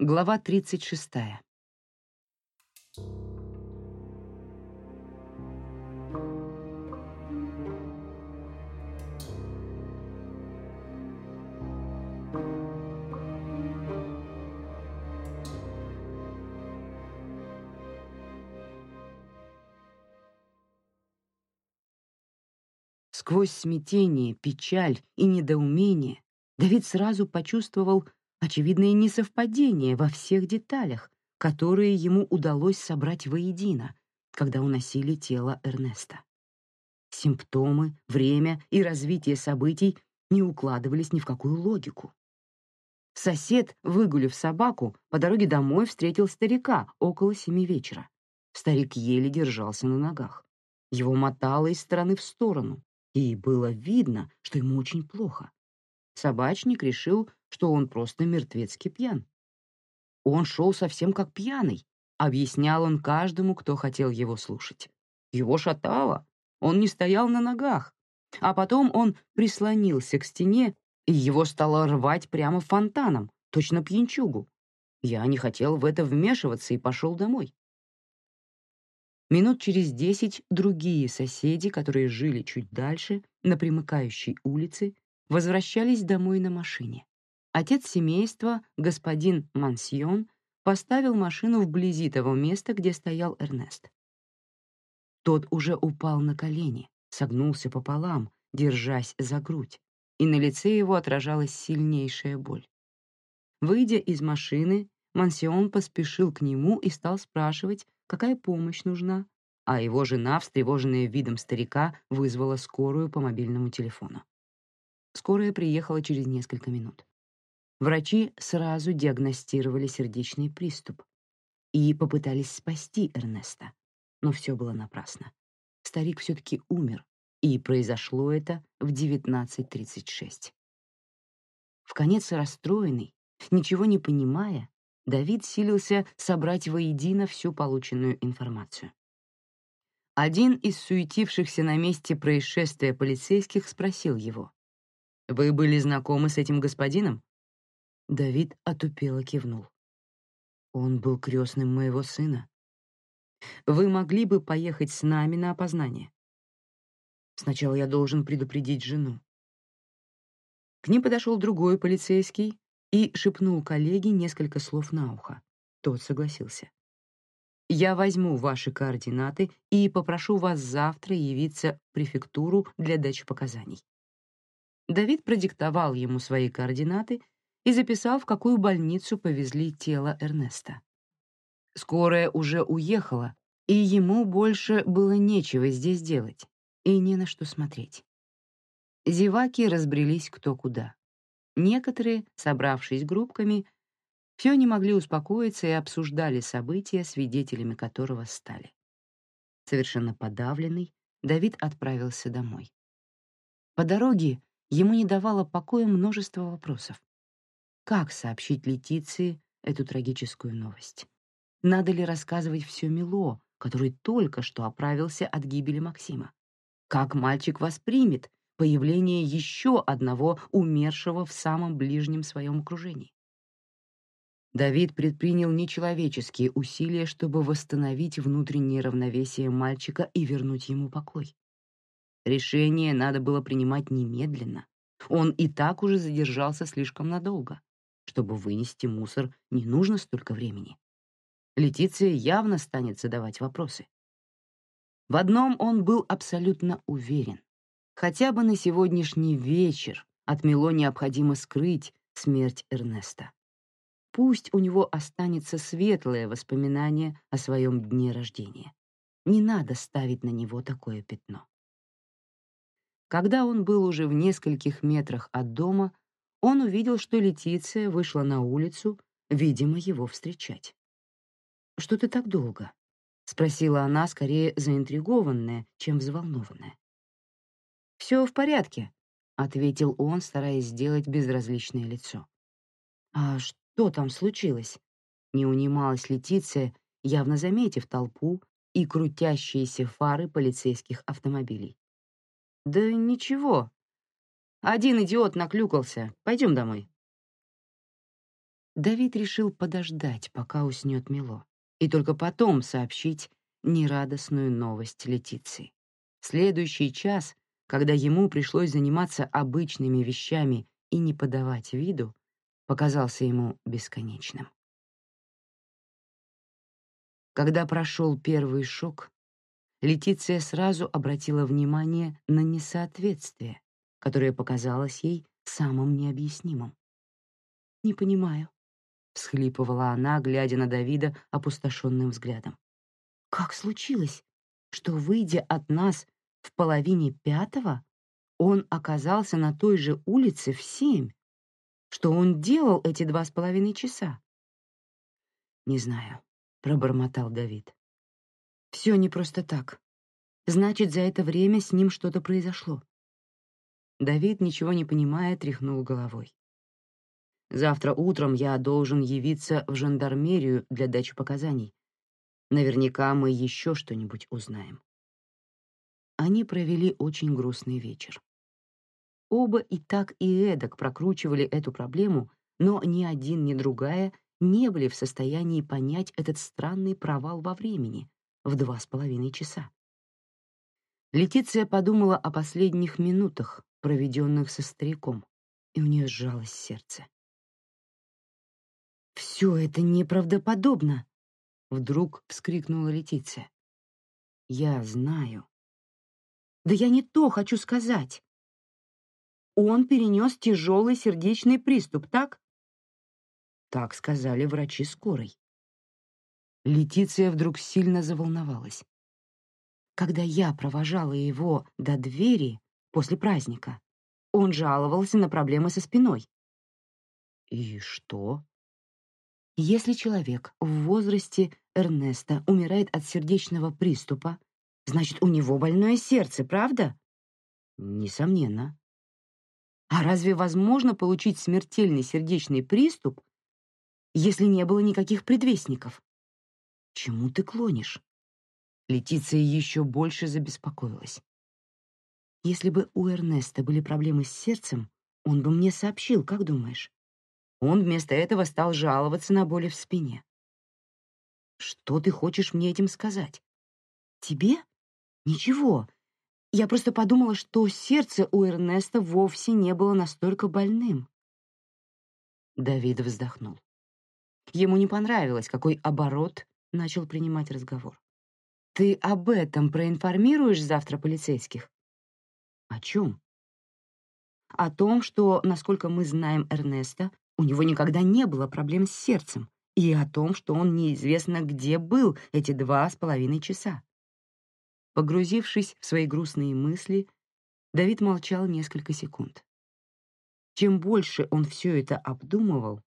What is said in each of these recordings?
Глава 36. Сквозь смятение, печаль и недоумение Давид сразу почувствовал очевидное несовпадение во всех деталях, которые ему удалось собрать воедино, когда уносили тело Эрнеста. Симптомы, время и развитие событий не укладывались ни в какую логику. Сосед, выгулив собаку, по дороге домой встретил старика около семи вечера. Старик еле держался на ногах. Его мотало из стороны в сторону, и было видно, что ему очень плохо. Собачник решил, что он просто мертвецки пьян. Он шел совсем как пьяный, объяснял он каждому, кто хотел его слушать. Его шатало, он не стоял на ногах. А потом он прислонился к стене, и его стало рвать прямо фонтаном, точно пьянчугу. Я не хотел в это вмешиваться и пошел домой. Минут через десять другие соседи, которые жили чуть дальше, на примыкающей улице, возвращались домой на машине. Отец семейства, господин Мансьон, поставил машину вблизи того места, где стоял Эрнест. Тот уже упал на колени, согнулся пополам, держась за грудь, и на лице его отражалась сильнейшая боль. Выйдя из машины, Мансион поспешил к нему и стал спрашивать, какая помощь нужна, а его жена, встревоженная видом старика, вызвала скорую по мобильному телефону. Скорая приехала через несколько минут. Врачи сразу диагностировали сердечный приступ и попытались спасти Эрнеста, но все было напрасно. Старик все-таки умер, и произошло это в 19.36. В конец расстроенный, ничего не понимая, Давид силился собрать воедино всю полученную информацию. Один из суетившихся на месте происшествия полицейских спросил его. «Вы были знакомы с этим господином?» Давид отупело кивнул. «Он был крестным моего сына. Вы могли бы поехать с нами на опознание?» «Сначала я должен предупредить жену». К ним подошел другой полицейский и шепнул коллеге несколько слов на ухо. Тот согласился. «Я возьму ваши координаты и попрошу вас завтра явиться в префектуру для дачи показаний». Давид продиктовал ему свои координаты и записал, в какую больницу повезли тело Эрнеста. Скорая уже уехала, и ему больше было нечего здесь делать и не на что смотреть. Зеваки разбрелись кто куда. Некоторые, собравшись группками, все не могли успокоиться и обсуждали события, свидетелями которого стали. Совершенно подавленный, Давид отправился домой. По дороге ему не давало покоя множество вопросов. Как сообщить Летиции эту трагическую новость? Надо ли рассказывать все Мило, который только что оправился от гибели Максима? Как мальчик воспримет появление еще одного умершего в самом ближнем своем окружении. Давид предпринял нечеловеческие усилия, чтобы восстановить внутреннее равновесие мальчика и вернуть ему покой. Решение надо было принимать немедленно. Он и так уже задержался слишком надолго. Чтобы вынести мусор, не нужно столько времени. Летиция явно станет задавать вопросы. В одном он был абсолютно уверен. Хотя бы на сегодняшний вечер от Мило необходимо скрыть смерть Эрнеста. Пусть у него останется светлое воспоминание о своем дне рождения. Не надо ставить на него такое пятно. Когда он был уже в нескольких метрах от дома, он увидел, что Летиция вышла на улицу, видимо, его встречать. «Что ты так долго?» — спросила она, скорее заинтригованная, чем взволнованная. «Все в порядке», — ответил он, стараясь сделать безразличное лицо. «А что там случилось?» Не унималась Летиция, явно заметив толпу и крутящиеся фары полицейских автомобилей. «Да ничего. Один идиот наклюкался. Пойдем домой». Давид решил подождать, пока уснет Мило, и только потом сообщить нерадостную новость Летиции. Следующий час, когда ему пришлось заниматься обычными вещами и не подавать виду, показался ему бесконечным. Когда прошел первый шок, Летиция сразу обратила внимание на несоответствие, которое показалось ей самым необъяснимым. «Не понимаю», — всхлипывала она, глядя на Давида опустошенным взглядом. «Как случилось, что, выйдя от нас в половине пятого, он оказался на той же улице в семь? Что он делал эти два с половиной часа?» «Не знаю», — пробормотал Давид. Все не просто так. Значит, за это время с ним что-то произошло. Давид, ничего не понимая, тряхнул головой. Завтра утром я должен явиться в жандармерию для дачи показаний. Наверняка мы еще что-нибудь узнаем. Они провели очень грустный вечер. Оба и так, и эдак прокручивали эту проблему, но ни один, ни другая не были в состоянии понять этот странный провал во времени, в два с половиной часа. Летиция подумала о последних минутах, проведенных со стариком, и у нее сжалось сердце. «Все это неправдоподобно!» — вдруг вскрикнула Летиция. «Я знаю». «Да я не то хочу сказать!» «Он перенес тяжелый сердечный приступ, так?» Так сказали врачи скорой. Летиция вдруг сильно заволновалась. Когда я провожала его до двери после праздника, он жаловался на проблемы со спиной. И что? Если человек в возрасте Эрнеста умирает от сердечного приступа, значит, у него больное сердце, правда? Несомненно. А разве возможно получить смертельный сердечный приступ, если не было никаких предвестников? чему ты клонишь?» Летиция еще больше забеспокоилась. «Если бы у Эрнеста были проблемы с сердцем, он бы мне сообщил, как думаешь?» Он вместо этого стал жаловаться на боли в спине. «Что ты хочешь мне этим сказать?» «Тебе? Ничего. Я просто подумала, что сердце у Эрнеста вовсе не было настолько больным». Давид вздохнул. Ему не понравилось, какой оборот начал принимать разговор. «Ты об этом проинформируешь завтра полицейских?» «О чем?» «О том, что, насколько мы знаем Эрнеста, у него никогда не было проблем с сердцем, и о том, что он неизвестно где был эти два с половиной часа». Погрузившись в свои грустные мысли, Давид молчал несколько секунд. Чем больше он все это обдумывал,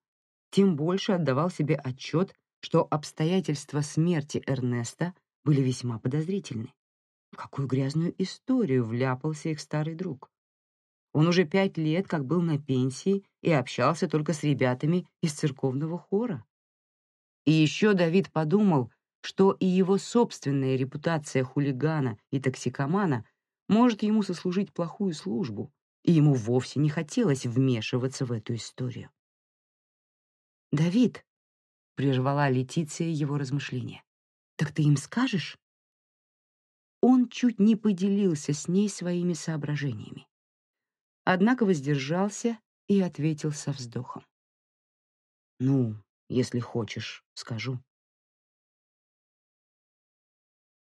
тем больше отдавал себе отчет что обстоятельства смерти Эрнеста были весьма подозрительны. В какую грязную историю вляпался их старый друг. Он уже пять лет как был на пенсии и общался только с ребятами из церковного хора. И еще Давид подумал, что и его собственная репутация хулигана и токсикомана может ему сослужить плохую службу, и ему вовсе не хотелось вмешиваться в эту историю. «Давид», — прервала Летиция его размышления. «Так ты им скажешь?» Он чуть не поделился с ней своими соображениями. Однако воздержался и ответил со вздохом. «Ну, если хочешь, скажу».